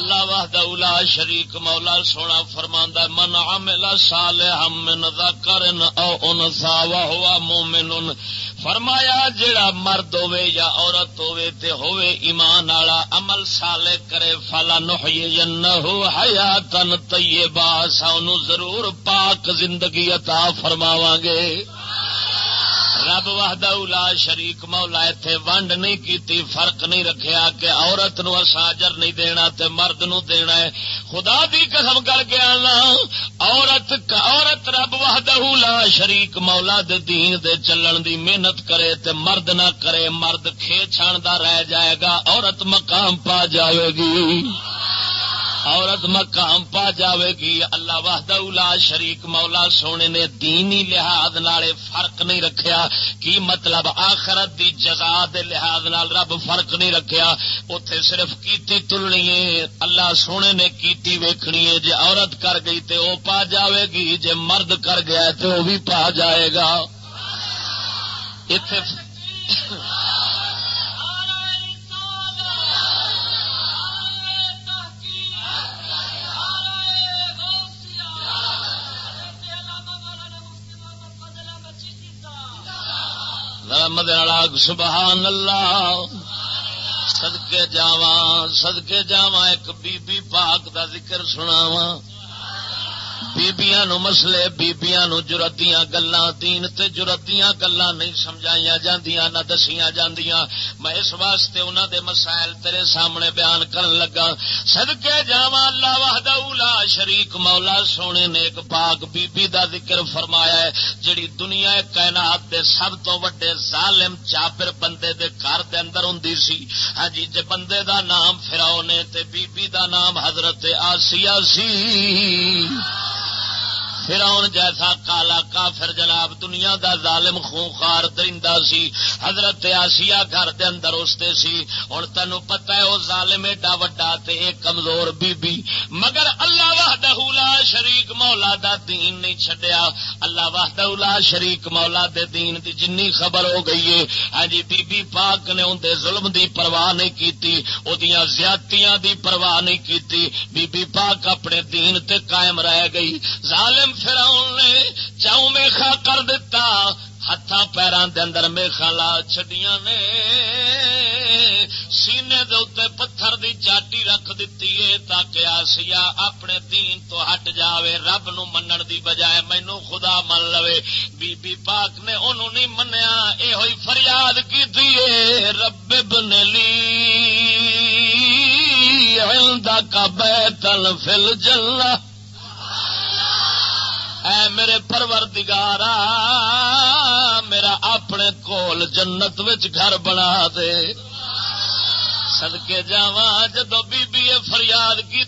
اللہ واہد الا شریک مولا سونا فرما من عمل صالحا من ذکر او انثى وهو مؤمن فرمایا، جڑا مرد ہوے یا عورت ہوے تے ہوے ایمان والا عمل صالح کرے، فلا نحیینہ حیاتن طیبہ سانو ضرور پاک زندگی عطا فرماواں گے۔ رب وحدہ اولا شریک مولا اتنے ونڈ نہیں کیتی، فرق نہیں رکھیا کہ عورت نو اجر نہیں دینا تے مرد نو دینا ہے۔ خدا دی قسم کر کے آنا، عورت عورت رب وحدہ اولا شریک مولا دے دین دے چلن دی محنت کرے تے مرد نہ کرے، مرد کھے چھاندا رہ جائے گا، عورت مقام پا جائے گی۔ عورت مقام پا جاوے گی اللہ وحدہ اولا شریک مولا سونے نے دینی لحاظ نالے فرق نہیں رکھیا۔ کی مطلب آخرت دی جزا دے لحاظ نال رب فرق نہیں رکھیا۔ اتے صرف کیتی تلنی ہے اللہ سونے نے کیتی ویکھنی ہے۔ جے عورت کر گئی تے او پا جاوے گی جے مرد کر گیا تے وہ بھی پا جائے گا۔ اتے مدد سبحان اللہ سدکے جاوا سدکے جاوا ایک بی بی پاک دا ذکر سناواں بیبیاں نو مسلے بیبیاں نو جرتیاں گلاں، دین تے جرتیاں گلاں نہیں سمجھائیاں جاندیاں، نہ دسیاں جاندیاں۔ میں اس واسطے انہاں دے مسائل تیرے سامنے بیان کرن لگا۔ صدکے جاواں اللہ وحدہ لا شریک مولا، سونے نے ایک پاک بی بی دا ذکر فرمایا ہے، جڑی دنیا کائنات دے سب تو بڑے ظالم چاپر بندے دے گھر دے اندر ہوندی سی۔ ہاں جی جے بندے دا نام فرعون تے بی بی دا نام حضرت آسیہ سی۔ فرعون جیسا کالا کافر جناب دنیا دا ظالم خونخار درندہ سی، حضرت آسیا گھر دے اندر استے سی۔ ہوں تینو پتا ہے وہ ظالم ایڈا وڈا تے ایک کمزور بی بی مگر اللہ وحدہ لا شریک مولا دا دین نہیں چھڈیا۔ اللہ وحدہ لا شریک مولا دے دین دی جنی خبر ہو گئی ہے۔ ہاں جی بی بی پاک نے اندر ظلم دی پرواہ نہیں کیتی، او دیاں زیادتیاں دی پرواہ نہیں کیتی۔ بی بی پاک اپنے دین تے قائم رہ گئی۔ ظالم فراؤن نے چاؤ میخا کر دتا ہاتھ پیروں دے اندر میخا لا چڈیاں نے۔ سینے دے اتنے پتھر دی چاٹی رکھ دیتی ہے تاکہ آسیا اپنے دین تو ہٹ جاوے، رب نو منن دی بجائے مینو خدا من لوے۔ بی بی پاک نے انہوں نہیں منیا یہ ہوئی فریاد کی دیئے رب بن لی کا بیتل فل جلہ۔ اے میرے پروردگارا، میرا اپنے کول جنت وچ گھر بنا دے۔ سدکے جا جدو بی فریاد کی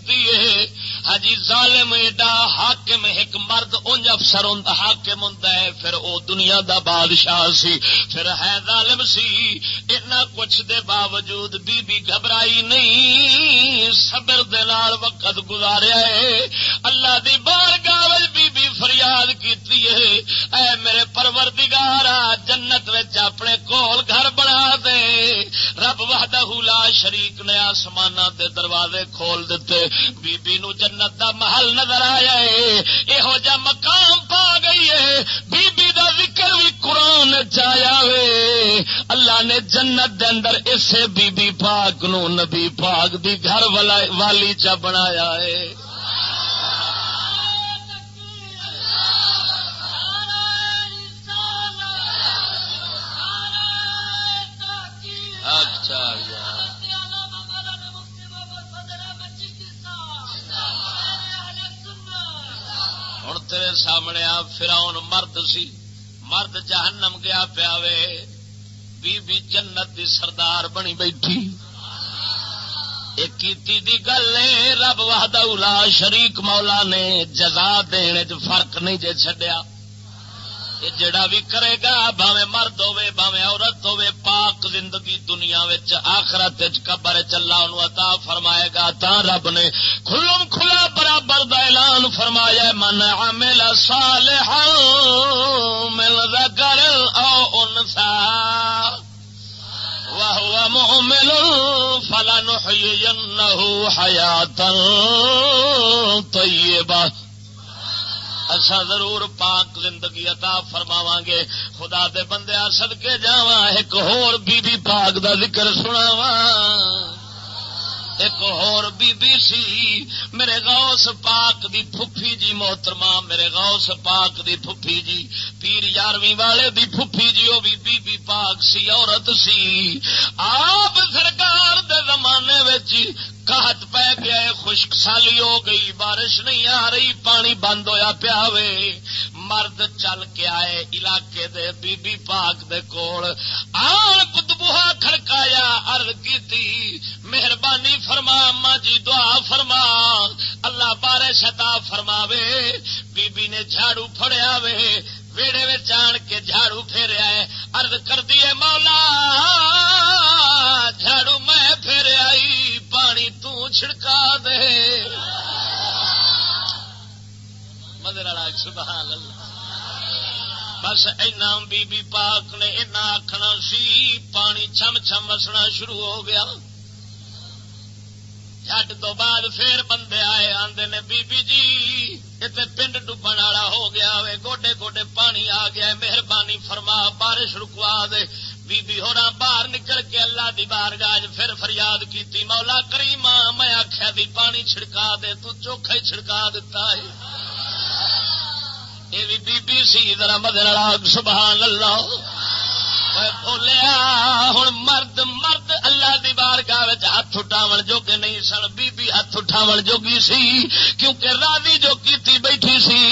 ہجی ظالم ایڈا حاکم، ایک مرد انج افسر ہوں حاکم ہوں پھر او دنیا دا بادشاہ سی، پھر ہے ظالم سی۔ اتنا کچھ دے باوجود بی بی گھبرائی نہیں، صبر دے نال وقت گزاریا ہے اللہ دی بار گاوج بی بی فریاد کیتی ہے اے میرے پروردگارا جنت وچ اپنے کول گھر بنا دے۔ رب وحدہ لا شریک نے آسمان دے دروازے کھول دیتے بی بی نو جنت دا محل نظر آیا ہے۔ یہو جا مقام پا گئی ہے۔ بی بی دا ذکر بھی قرآن چایا وے اللہ نے جنت دے اندر اسے بی بی پاک نو نبی پاک دی گھر والی چا بنایا ہے۔ سامنے آ فراؤن مرد سی۔ مرد جہنم گیا پیا بی بی جنت دی سردار بنی بیٹھی۔ کیتی دی گل رب واہدہ شریک مولا نے جزا دین فرق نہیں جے چڈیا جڑا بھی کرے گا باوے مرد ہوے باوے عورت ہوے پاک زندگی دنیا آخرت قبر چلا ان عطا فرمائے گا، تا رب نے کھلم کھلا برابر دا اعلان فرمایا من عمل صالحا مل ذکر او انسا وہ مومن فلن حیات طیبہ اصا ضرور پاک زندگی عطا فرماواں گے خدا دے بندے سد کے جاوا ایک ہور بی بی پاک دا ذکر سناواں۔ ایک اور بی بی سی، میرے غوث پاک دی پھپھی جی محترمہ، میرے غوث پاک دی پھپھی جی۔ پیر یارویں والے دی پھپھی جی وہ بھی بی بی پاک سی، عورت سی۔ آپ سرکار دے زمانے کہت پہ گیا خشک سالی ہو گئی، بارش نہیں آ رہی، پانی بند ہویا پیا مرد چل کے آئے علاقے دے، بی بی پاک دے کول۔ آن کتبوہا کھڑکایا، عرض کیتی، مہربانی فرما، اما جی دعا فرما۔ اللہ بارش عطا فرماوے۔ بی بی نے جھاڑو پھڑیا وے ویڑے میں جان کے جھاڑو پھیریا ہے۔ ارد کر دیے مولا! چھڑکا دے۔ مدر سبحان اللہ۔ بس اینا بی بی پاک نے اینا آخنا سی، پانی چھم چھم وسنا شروع ہو گیا۔ جٹ تو بعد پھر بندے آئے آدھے نے بی بی جی اتنے پنڈ ڈبن والا ہو گیا۔ وے گوڈے گوڈے پانی آ گیا۔ مہربانی فرما، بارش رکوا دے۔ بی بی ہونا باہر نکل کے اللہ دی بار گاج پھر فریاد کی مولا کریم، میں آخیا بھی پانی چھڑکا دے، تو چوکھا ہی چھڑکا دتا ہے۔ یہ بھی بی بی سی، ذرا مدن سبحان اللہ بولیا ہوں مرد مرد اللہ دی بارگاہ ہاتھ اٹھاو جوگے نہیں سن بی بی ہاتھ اٹھاو جوگی سی، کیونکہ راضی جو کیتی بیٹھی سی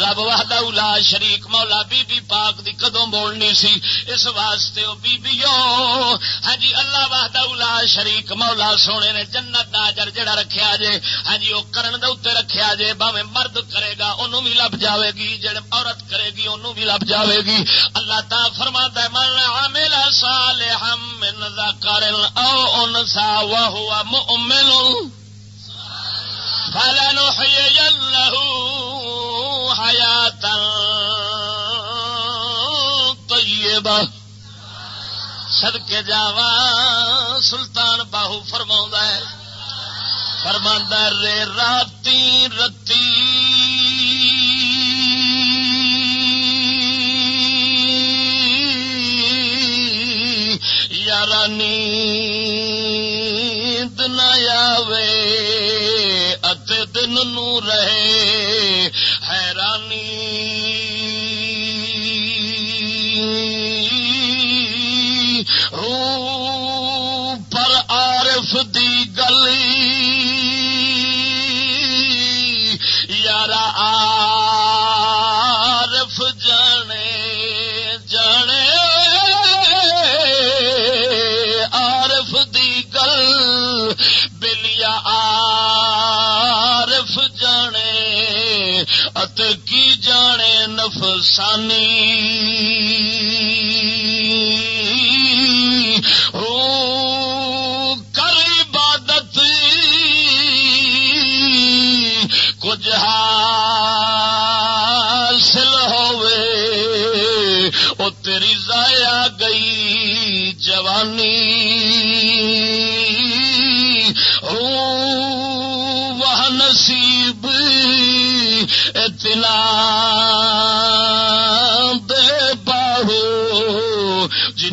رب وحدہ اولا شریک، مولا بی بی پاک دی کدوں بولنی سی؟ اس واسطے او بی بی ہاں جی اللہ وحدہ اولا شریک، مولا سونے نے جنت دا اجر جڑا رکھیا جے ہاں جی او کرن دے اوتے رکھیا جے باویں مرد کرے گا، اونوں بھی لب جاوے گی، جڑے عورت کرے گی، اونوں بھی لب جاوے گی۔ اللہ تا فرماتا ہے، من عمل صالحا من ذکر او انثى وهو مؤمن۔ فلنحيين له حیات طیبہ جاوا سلطان باہو فرما ہے فرما رے راتی رتی۔ یارانی نو رہے حیرانی۔ رو پر عارف دی گلی جانے نفسانی کر عبادت. کچھ حاصل ہوئے او تیری ضائع گئی جوانی. وہ نصیب اتنا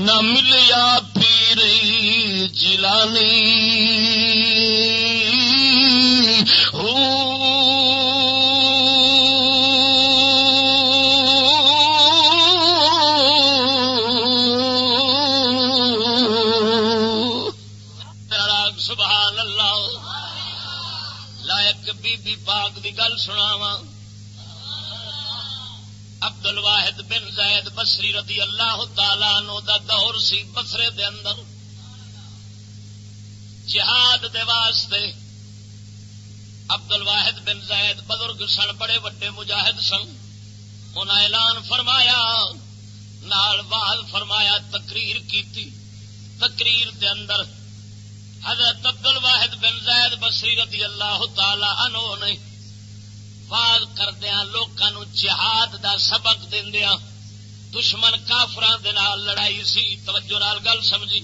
جنا ملیا پیر جلانی سبحان اللہ لائق بی بی پاک دی گل سناواں۔ عبد الواحد بن زید بسری رضی اللہ تعالی نو دا دور سی بسرے دے اندر۔ جہاد دے واسطے عبد الواحد بن زید بزرگ سن، بڑے وڈے مجاہد سن۔ انہیں اعلان فرمایا، نال واز فرمایا، تقریر کیتی۔ تقریر دے اندر حضرت عبد الواحد بن زید بسری رضی اللہ تعالی عنہ نے واز کردیا لوگوں جہاد دا سبق دیا دشمن کافران دے نال لڑائی سی، توجہ نال گل سمجھی۔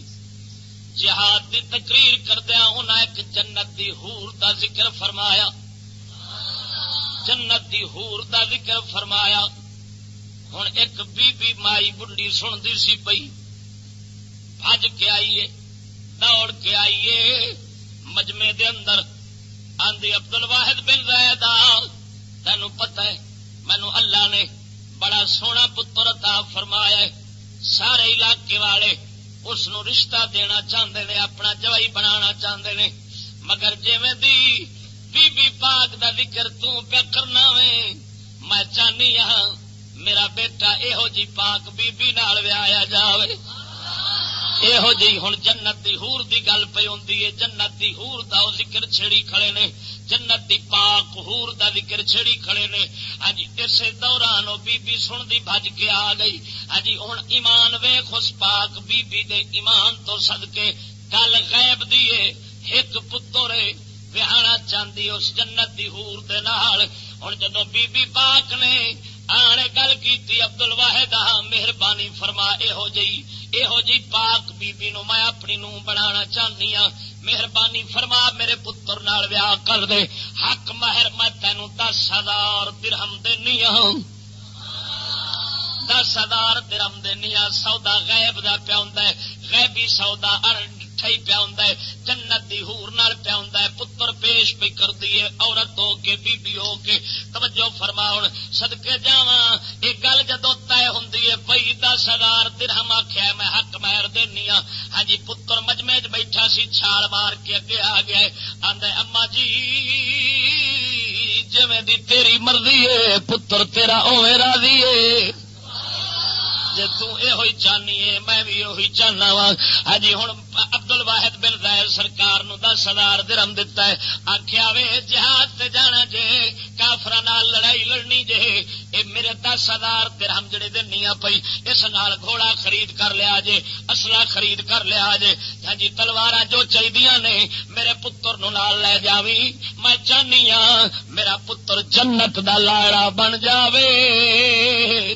جہاد دی تقریر کردیا انہیں ایک جنت دی حور دا ذکر فرمایا۔ جنت دی حور دا ذکر فرمایا۔ ہوں ایک بی بی مائی بڑھی سنتی سی پئی۔ بج کے آئیے، دوڑ کے آئیے۔ مجمے دے اندر آندی ابدل واحد بن رہے تینوں پتا ہے، مینو اللہ نے بڑا سونا پتر عطا فرمایا ہے۔ سارے علاقے والے اس نو رشتہ دینا چاہتے نے، اپنا جوائی بنا چاہتے نے۔ مگر جی دی بی بی پاک دا ذکر پیا کرنا وے، میں چاہنی ہاں میرا بیٹا یہو جی پاک بی بی نال ویا جاوے۔ یہو جی ہوں جنت دی ہور دی گل پی ہے جنت دی ہور دا ذکر چھڑی کھڑے نے جنت دی پاک ہور دا ذکر چھڑی کھڑے نے اج اسے دوران بی بی سن دی بج کے آ گئی اج ہوں ایمان ویخ اس پاک بی بی دے ایمان تو سد کے گل غیب دیے ایک پتر وہانا چاہتی اس جنت دی ہور دے نال ہوں جدو بی بی پاک نے آنے گل کی ابدل واحد مہربانی فرما یہو جی یہو جی پاک بی بی نو میں اپنی نو بنا چاہنی ہاں مہربانی فرما میرے پتر نال ویاہ کر دے حق مہر میں تینوں دس ہزار درہم دینی ہوں دس ہزار درم دینی ہاں سودا غیب دا پیا ہوں غیبی سودا ہی پیا ہوں جنت دی ہور نال پیا ہوں پتر پیش پہ کر دیے عورت ہو کے بی بی ہو کے توجہ فرما سدکے جا یہ گل جدو دس ہزار درہم آخیا میں حق مہر دینی ہاں۔ ہاں جی پتر مجمے چ بیٹھا سی، چھال مار کے اگے آ گیا آدھے اما جی جی دی تیری مرضی ہے، پتر تیرا اوے راضی ہے۔ جی تھی چاہنی ہے، میں بھی اہی چاہنا وا۔ ہاں جی، ہوں ابدل واحد بن رائے سرکار نو دس ہزار درم دتا ہے۔ آخیا وے، جہاد سے جانا جے کافر لڑائی لڑنی جے۔ اے میرے دس ہزار درہم جڑے دنیا پئی، اس نال گھوڑا خرید کر لیا جے اصلا خرید کر لیا جے۔ ہاں جی تلوار جو چاہیے نے، میرے پتر نو نال لے جاوی۔ میں چاہنی ہاں میرا پتر جنت دا لاڑا بن جاوے۔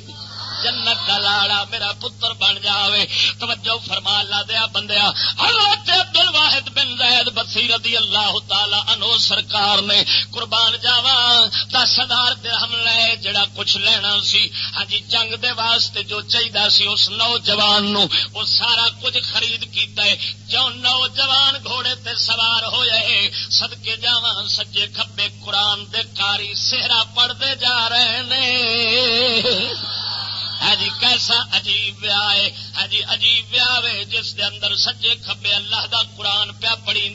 جنت کا لاڑا میرا پتر بن جائے توجہ فرما لا دیا بندیا۔ حضرت عبد الواحد بن زید بصیر رضی اللہ تعالی انو سرکار نے قربان جاوا دس ہزار درہم لے، جڑا کچھ لینا سی۔ ہاں جنگ دے واسطے جو چاہیے سی اس نوجوان نو، وہ سارا کچھ خرید کیتا ہے۔ جو نوجوان گھوڑے تے سوار ہوئے سدکے جاوا سجے کھبے قرآن دے کاری، سہرا پڑھتے جا رہے نے۔ ہاں جی کیسا عجیب ویا ہے۔ ہاں جی عجیب ویا جس دے اندر سجے کھبے اللہ دا قرآن پیا پڑی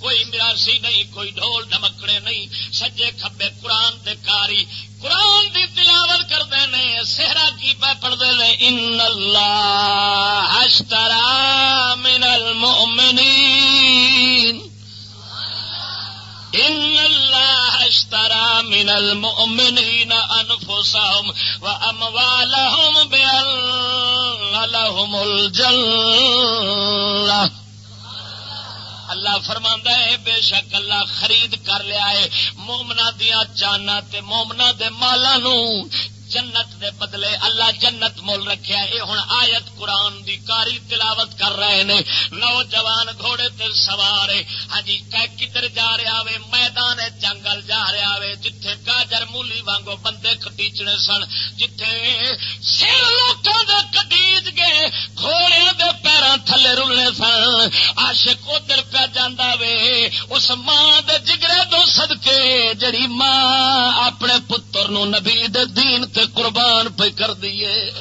کوئی مراسی نہیں، کوئی ڈھول ڈمکڑے نہیں۔ سجے کھبے قرآن دے کاری۔ قرآن دی تلاوت کرتے ہیں سہرا کی پہ پڑھتے ہیں ان اللہ من المؤمنین ان اللہ اشترى من المؤمنين أنفسهم وأموالهم بأن لهم الجنہ اللہ فرماندا ہے، بے شک اللہ خرید کر لیا ہے مومنا دیا جانا تے مومنا دے مالا نو جنت دے بدلے اللہ جنت مول رکھیا اے ہن آیت قرآن دی کاری تلاوت کر رہے نے۔ نوجوان گھوڑے تے سوار ہاں جی کدھر جا رہا وے؟ میدان جنگل جا رہا وے، جتھے گاجر مولی وانگو بندے کٹیچنے سن، جتھے سر لوکاں دے کٹیچ گئے گھوڑے دے پیراں تھلے رلنے سن۔ عاشق ادھر پہ جاندا وے، اس ماں دے جگرے دو صدقے، جڑی ماں اپنے پتر نو نبی دے دین تے قربان پہ کر دیے